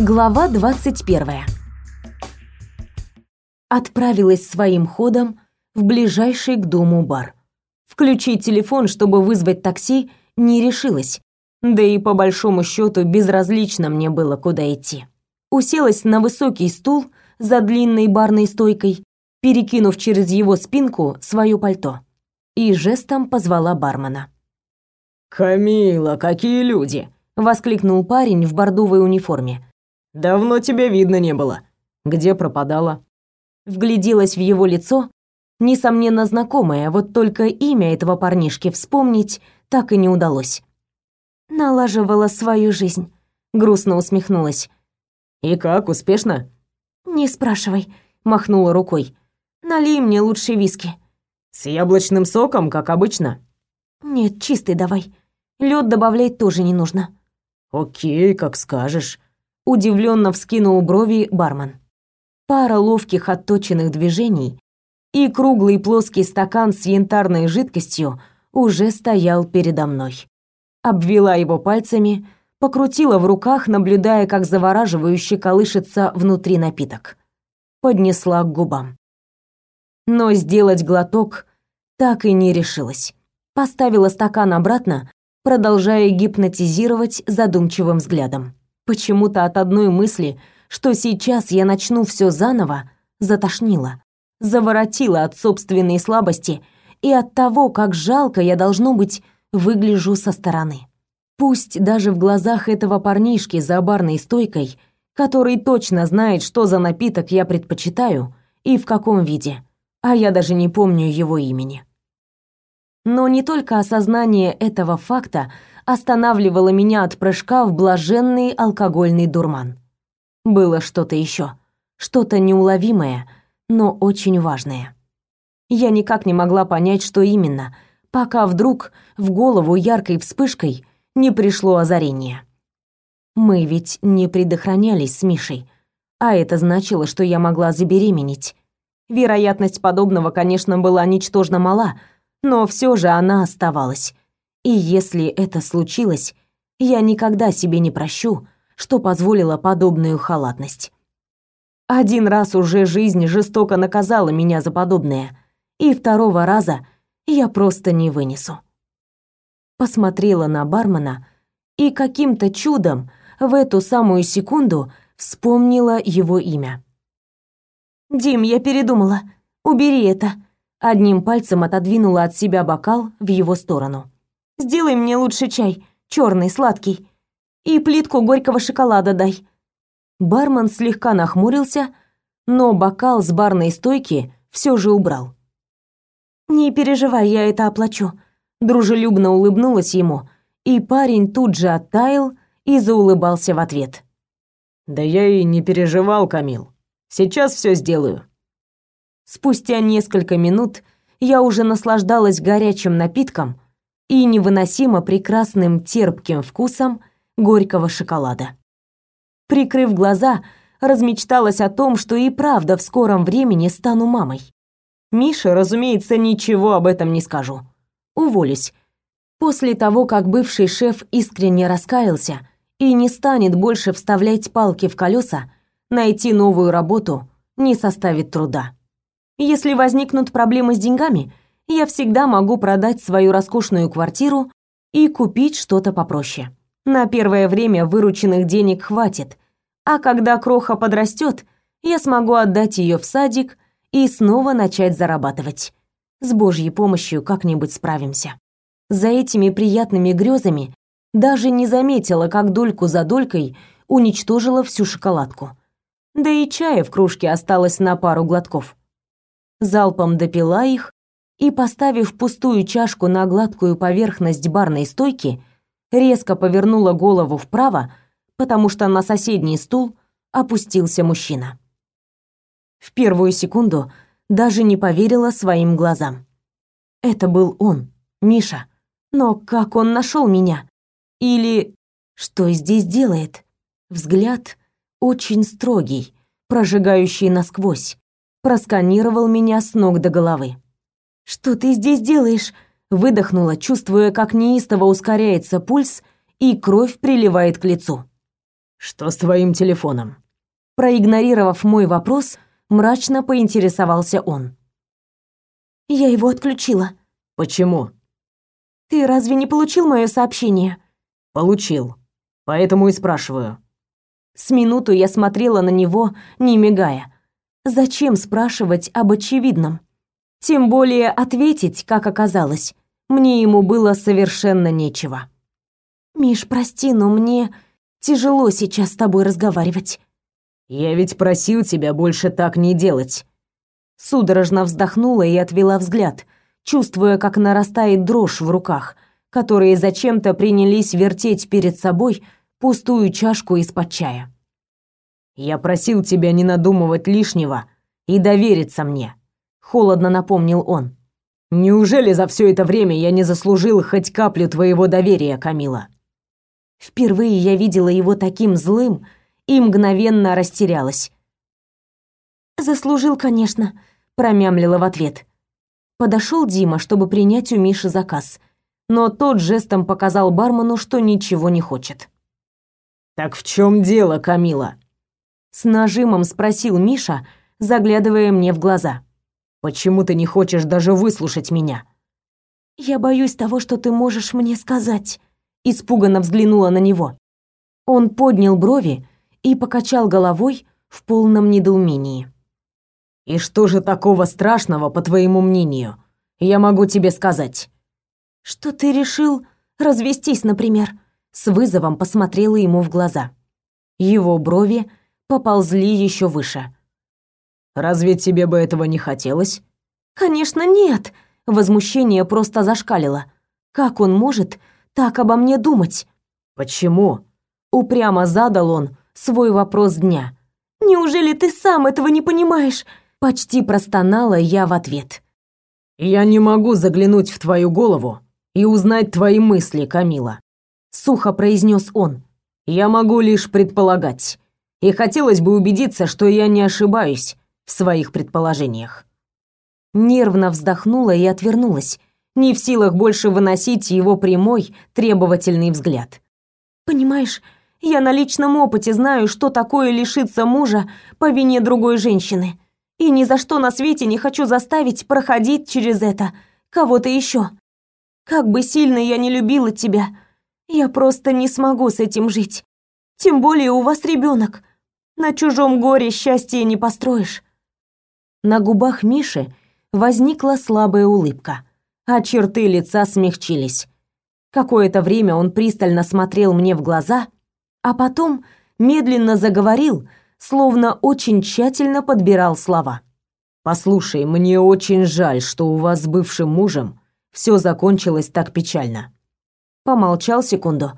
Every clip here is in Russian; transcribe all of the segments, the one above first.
Глава 21. Отправилась своим ходом в ближайший к дому бар. Включить телефон, чтобы вызвать такси, не решилась. Да и по большому счету безразлично мне было, куда идти. Уселась на высокий стул за длинной барной стойкой, перекинув через его спинку свое пальто, и жестом позвала бармена. «Камила, какие люди!» — воскликнул парень в бордовой униформе. «Давно тебя видно не было. Где пропадала?» Вгляделась в его лицо, несомненно знакомое, вот только имя этого парнишки вспомнить так и не удалось. Налаживала свою жизнь, грустно усмехнулась. «И как, успешно?» «Не спрашивай», — махнула рукой. «Налей мне лучше виски». «С яблочным соком, как обычно?» «Нет, чистый давай. Лед добавлять тоже не нужно». «Окей, как скажешь», — удивленно вскинул брови бармен. Пара ловких отточенных движений, и круглый плоский стакан с янтарной жидкостью уже стоял передо мной. Обвела его пальцами, покрутила в руках, наблюдая, как завораживающе колышется внутри напиток. Поднесла к губам. Но сделать глоток так и не решилась. Поставила стакан обратно, продолжая гипнотизировать задумчивым взглядом. Почему-то от одной мысли, что сейчас я начну все заново, затошнило. Заворотило от собственной слабости и от того, как жалко я должно быть выгляжу со стороны. Пусть даже в глазах этого парнишки за барной стойкой, который точно знает, что за напиток я предпочитаю и в каком виде, а я даже не помню его имени. Но не только осознание этого факта останавливало меня от прыжка в блаженный алкогольный дурман. Было что-то еще, что-то неуловимое, но очень важное. Я никак не могла понять, что именно, пока вдруг в голову яркой вспышкой не пришло озарение. Мы ведь не предохранялись с Мишей, а это значило, что я могла забеременеть. Вероятность подобного, конечно, была ничтожно мала — но все же она оставалась. И если это случилось, я никогда себе не прощу, что позволила подобную халатность. Один раз уже жизнь жестоко наказала меня за подобное, и второго раза я просто не вынесу. Посмотрела на бармена и каким-то чудом в эту самую секунду вспомнила его имя. «Дим, я передумала. Убери это одним пальцем отодвинула от себя бокал в его сторону. Сделай мне лучше чай, черный, сладкий, и плитку горького шоколада дай. Бармен слегка нахмурился, но бокал с барной стойки все же убрал. Не переживай, я это оплачу. Дружелюбно улыбнулась ему, и парень тут же оттаял и заулыбался в ответ. Да я и не переживал, Камил. Сейчас все сделаю. Спустя несколько минут я уже наслаждалась горячим напитком и невыносимо прекрасным терпким вкусом горького шоколада. Прикрыв глаза, размечталась о том, что и правда в скором времени стану мамой. Мише, разумеется, ничего об этом не скажу. Уволюсь. После того, как бывший шеф искренне раскаялся и не станет больше вставлять палки в колеса, найти новую работу не составит труда. Если возникнут проблемы с деньгами, я всегда могу продать свою роскошную квартиру и купить что-то попроще. На первое время вырученных денег хватит, а когда кроха подрастет, я смогу отдать ее в садик и снова начать зарабатывать. С Божьей помощью как-нибудь справимся. За этими приятными грезами даже не заметила, как дольку за долькой уничтожила всю шоколадку. Да и чая в кружке осталось на пару глотков залпом допила их и, поставив пустую чашку на гладкую поверхность барной стойки, резко повернула голову вправо, потому что на соседний стул опустился мужчина. В первую секунду даже не поверила своим глазам. Это был он, Миша. Но как он нашел меня? Или что здесь делает? Взгляд очень строгий, прожигающий насквозь просканировал меня с ног до головы. «Что ты здесь делаешь?» Выдохнула, чувствуя, как неистово ускоряется пульс и кровь приливает к лицу. Что с твоим телефоном? Проигнорировав мой вопрос, мрачно поинтересовался он. Я его отключила. Почему? Ты разве не получил мое сообщение? Получил. Поэтому и спрашиваю. С минуту я смотрела на него, не мигая. Зачем спрашивать об очевидном? Тем более ответить, как оказалось, мне ему было совершенно нечего. Миш, прости, но мне тяжело сейчас с тобой разговаривать. Я ведь просил тебя больше так не делать. Судорожно вздохнула и отвела взгляд, чувствуя, как нарастает дрожь в руках, которые зачем-то принялись вертеть перед собой пустую чашку из-под чая. Я просил тебя не надумывать лишнего и довериться мне, холодно напомнил он. Неужели за все это время я не заслужил хоть каплю твоего доверия, Камила? Впервые я видела его таким злым и мгновенно растерялась. Заслужил, конечно, промямлила в ответ. Подошел Дима, чтобы принять у Миши заказ, но тот жестом показал бармену, что ничего не хочет. Так в чем дело, Камила? С нажимом спросил Миша, заглядывая мне в глаза. Почему ты не хочешь даже выслушать меня? Я боюсь того, что ты можешь мне сказать. Испуганно взглянула на него. Он поднял брови и покачал головой в полном недоумении. И что же такого страшного, по твоему мнению? Я могу тебе сказать. Что ты решил развестись, например? с вызовом посмотрела ему в глаза. Его брови поползли еще выше. Разве тебе бы этого не хотелось? Конечно, нет. Возмущение просто зашкалило. Как он может так обо мне думать? Почему? Упрямо задал он свой вопрос дня. Неужели ты сам этого не понимаешь? Почти простонала я в ответ. Я не могу заглянуть в твою голову и узнать твои мысли, Камила сухо произнес он. Я могу лишь предполагать. И хотелось бы убедиться, что я не ошибаюсь в своих предположениях. Нервно вздохнула и отвернулась, не в силах больше выносить его прямой, требовательный взгляд. Понимаешь, я на личном опыте знаю, что такое лишиться мужа по вине другой женщины. И ни за что на свете не хочу заставить проходить через это кого-то еще. Как бы сильно я не любила тебя, я просто не смогу с этим жить. Тем более у вас ребенок. На чужом горе счастья не построишь. На губах Миши возникла слабая улыбка, а черты лица смягчились. Какое-то время он пристально смотрел мне в глаза, а потом медленно заговорил, словно очень тщательно подбирал слова. «Послушай, мне очень жаль, что у вас с бывшим мужем все закончилось так печально помолчал секунду,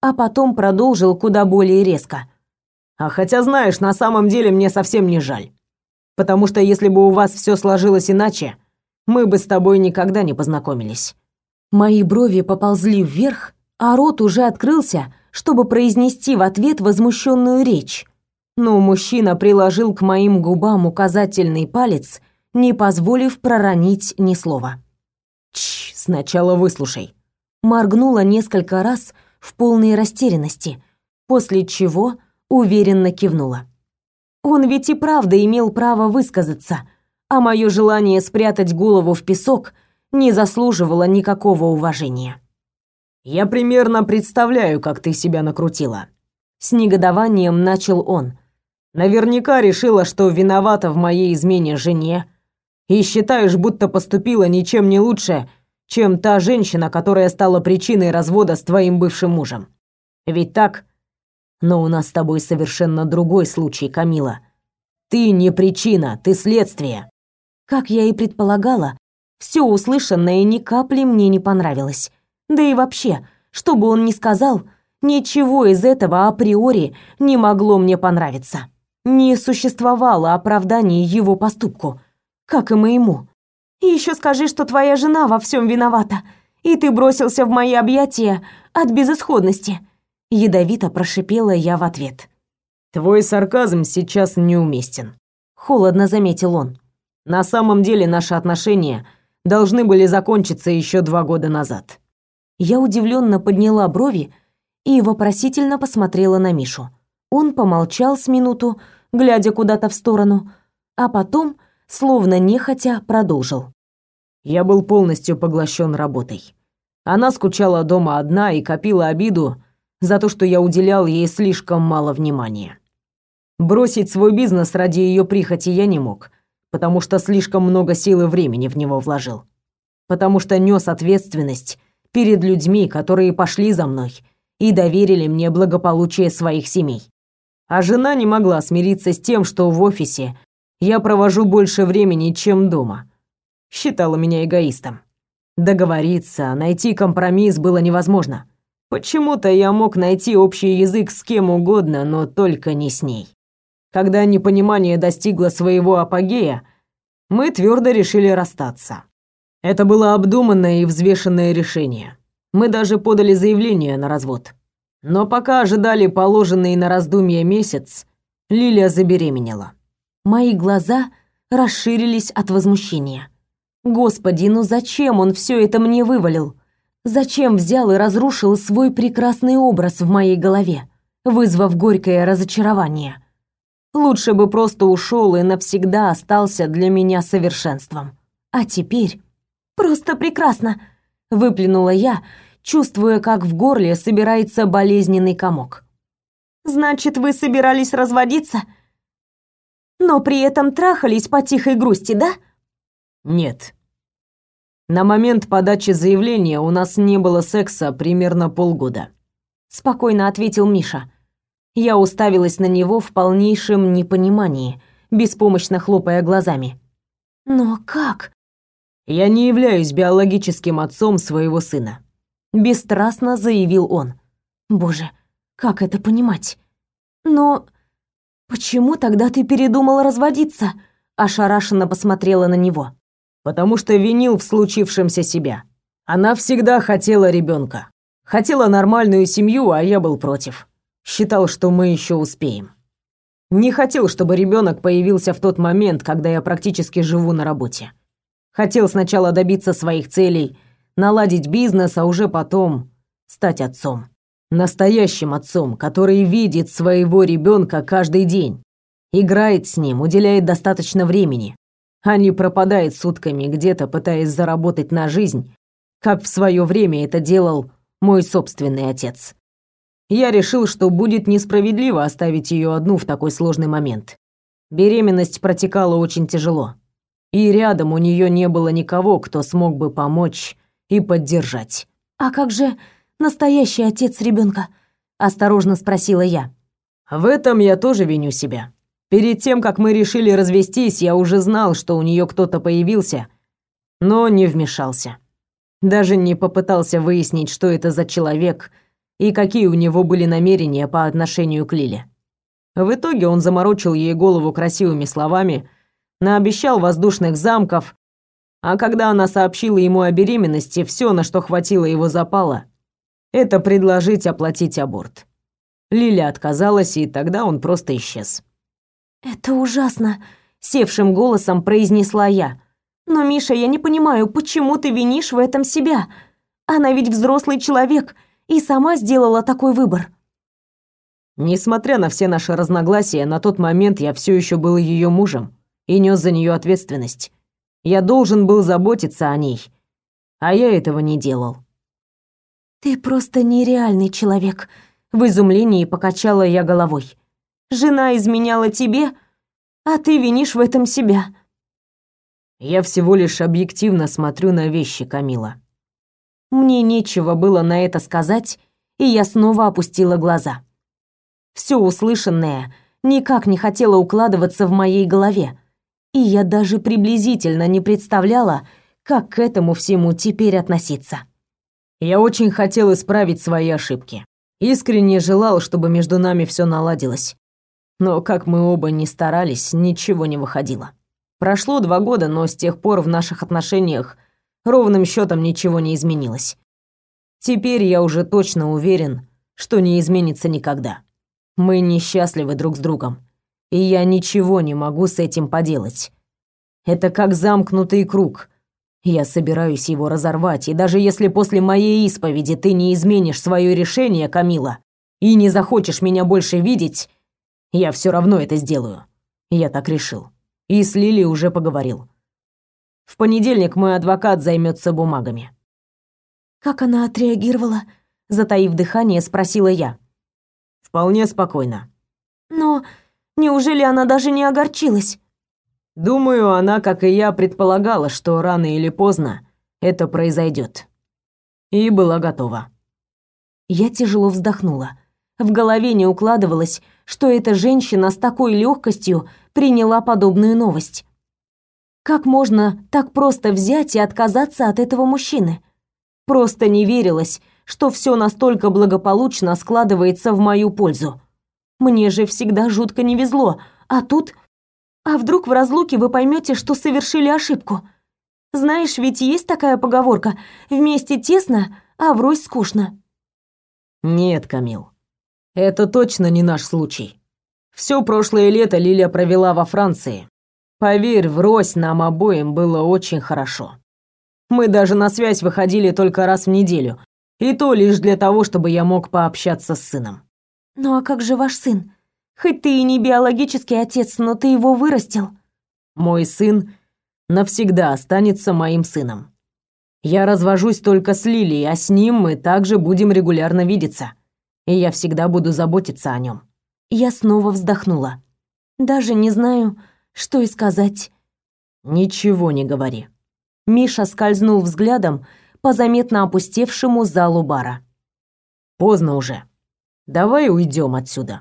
а потом продолжил куда более резко. А хотя, знаешь, на самом деле мне совсем не жаль. Потому что если бы у вас все сложилось иначе, мы бы с тобой никогда не познакомились. Мои брови поползли вверх, а рот уже открылся, чтобы произнести в ответ возмущенную речь. Но мужчина приложил к моим губам указательный палец, не позволив проронить ни слова. Чш, сначала выслушай моргнула несколько раз в полной растерянности, после чего уверенно кивнула. Он ведь и правда имел право высказаться, а мое желание спрятать голову в песок не заслуживало никакого уважения. «Я примерно представляю, как ты себя накрутила», — с негодованием начал он. «Наверняка решила, что виновата в моей измене жене, и считаешь, будто поступила ничем не лучше, чем та женщина, которая стала причиной развода с твоим бывшим мужем. Ведь так? Но у нас с тобой совершенно другой случай, Камила. Ты не причина, ты следствие. Как я и предполагала, все услышанное ни капли мне не понравилось. Да и вообще, что бы он ни сказал, ничего из этого априори не могло мне понравиться. Не существовало оправдания его поступку, как и моему. И еще скажи, что твоя жена во всем виновата, и ты бросился в мои объятия от безысходности. Ядовито прошипела я в ответ. Твой сарказм сейчас неуместен, холодно заметил он. На самом деле наши отношения должны были закончиться еще два года назад. Я удивленно подняла брови и вопросительно посмотрела на Мишу. Он помолчал с минуту, глядя куда-то в сторону, а потом, словно нехотя, продолжил. Я был полностью поглощен работой. Она скучала дома одна и копила обиду за то, что я уделял ей слишком мало внимания. Бросить свой бизнес ради ее прихоти я не мог, потому что слишком много сил и времени в него вложил. Потому что нес ответственность перед людьми, которые пошли за мной и доверили мне благополучие своих семей. А жена не могла смириться с тем, что в офисе я провожу больше времени, чем дома. Считала меня эгоистом. Договориться, найти компромисс было невозможно. Почему-то я мог найти общий язык с кем угодно, но только не с ней. Когда непонимание достигло своего апогея, мы твердо решили расстаться. Это было обдуманное и взвешенное решение. Мы даже подали заявление на развод. Но пока ожидали положенный на раздумье месяц, Лилия забеременела. Мои глаза расширились от возмущения. Господи, ну зачем он все это мне вывалил? Зачем взял и разрушил свой прекрасный образ в моей голове, вызвав горькое разочарование? Лучше бы просто ушел и навсегда остался для меня совершенством. А теперь просто прекрасно, выплюнула я, чувствуя, как в горле собирается болезненный комок. Значит, вы собирались разводиться? Но при этом трахались по тихой грусти, да? Нет. На момент подачи заявления у нас не было секса примерно полгода. Спокойно ответил Миша. Я уставилась на него в полнейшем непонимании, беспомощно хлопая глазами. Но как? Я не являюсь биологическим отцом своего сына, бесстрастно заявил он. Боже, как это понимать? Но почему тогда ты передумал разводиться? Ошарашенно посмотрела на него потому что винил в случившемся себя. Она всегда хотела ребенка, хотела нормальную семью, а я был против. Считал, что мы еще успеем. Не хотел, чтобы ребенок появился в тот момент, когда я практически живу на работе. Хотел сначала добиться своих целей, наладить бизнес, а уже потом стать отцом. Настоящим отцом, который видит своего ребенка каждый день, играет с ним, уделяет достаточно времени, а не пропадает сутками где-то, пытаясь заработать на жизнь, как в свое время это делал мой собственный отец. Я решил, что будет несправедливо оставить ее одну в такой сложный момент. Беременность протекала очень тяжело, и рядом у нее не было никого, кто смог бы помочь и поддержать. «А как же настоящий отец ребенка? осторожно спросила я. В этом я тоже виню себя. Перед тем, как мы решили развестись, я уже знал, что у нее кто-то появился, но не вмешался. Даже не попытался выяснить, что это за человек и какие у него были намерения по отношению к Лиле. В итоге он заморочил ей голову красивыми словами, наобещал воздушных замков, а когда она сообщила ему о беременности, все, на что хватило его запала, это предложить оплатить аборт. Лиля отказалась, и тогда он просто исчез. «Это ужасно», — севшим голосом произнесла я. «Но, Миша, я не понимаю, почему ты винишь в этом себя? Она ведь взрослый человек и сама сделала такой выбор». Несмотря на все наши разногласия, на тот момент я все еще был ее мужем и нес за нее ответственность. Я должен был заботиться о ней, а я этого не делал. «Ты просто нереальный человек», — в изумлении покачала я головой. Жена изменяла тебе, а ты винишь в этом себя. Я всего лишь объективно смотрю на вещи, Камила. Мне нечего было на это сказать, и я снова опустила глаза. Все услышанное никак не хотело укладываться в моей голове, и я даже приблизительно не представляла, как к этому всему теперь относиться. Я очень хотел исправить свои ошибки. Искренне желал, чтобы между нами все наладилось. Но как мы оба не старались, ничего не выходило. Прошло два года, но с тех пор в наших отношениях ровным счетом ничего не изменилось. Теперь я уже точно уверен, что не изменится никогда. Мы несчастливы друг с другом, и я ничего не могу с этим поделать. Это как замкнутый круг. Я собираюсь его разорвать, и даже если после моей исповеди ты не изменишь свое решение, Камила, и не захочешь меня больше видеть, Я все равно это сделаю. Я так решил. И с Лили уже поговорил. В понедельник мой адвокат займется бумагами. Как она отреагировала? Затаив дыхание, спросила я. Вполне спокойно. Но неужели она даже не огорчилась? Думаю, она, как и я, предполагала, что рано или поздно это произойдет. И была готова. Я тяжело вздохнула. В голове не укладывалось, что эта женщина с такой легкостью приняла подобную новость. Как можно так просто взять и отказаться от этого мужчины? Просто не верилось, что все настолько благополучно складывается в мою пользу. Мне же всегда жутко не везло, а тут... А вдруг в разлуке вы поймете, что совершили ошибку? Знаешь, ведь есть такая поговорка «вместе тесно, а врозь скучно». Нет, Камил, это точно не наш случай. Все прошлое лето Лилия провела во Франции. Поверь, врозь нам обоим было очень хорошо. Мы даже на связь выходили только раз в неделю, и то лишь для того, чтобы я мог пообщаться с сыном. Ну а как же ваш сын? Хоть ты и не биологический отец, но ты его вырастил. Мой сын навсегда останется моим сыном. Я развожусь только с Лилией, а с ним мы также будем регулярно видеться. И я всегда буду заботиться о нем. Я снова вздохнула. Даже не знаю, что и сказать. Ничего не говори. Миша скользнул взглядом по заметно опустевшему залу бара. Поздно уже. Давай уйдем отсюда.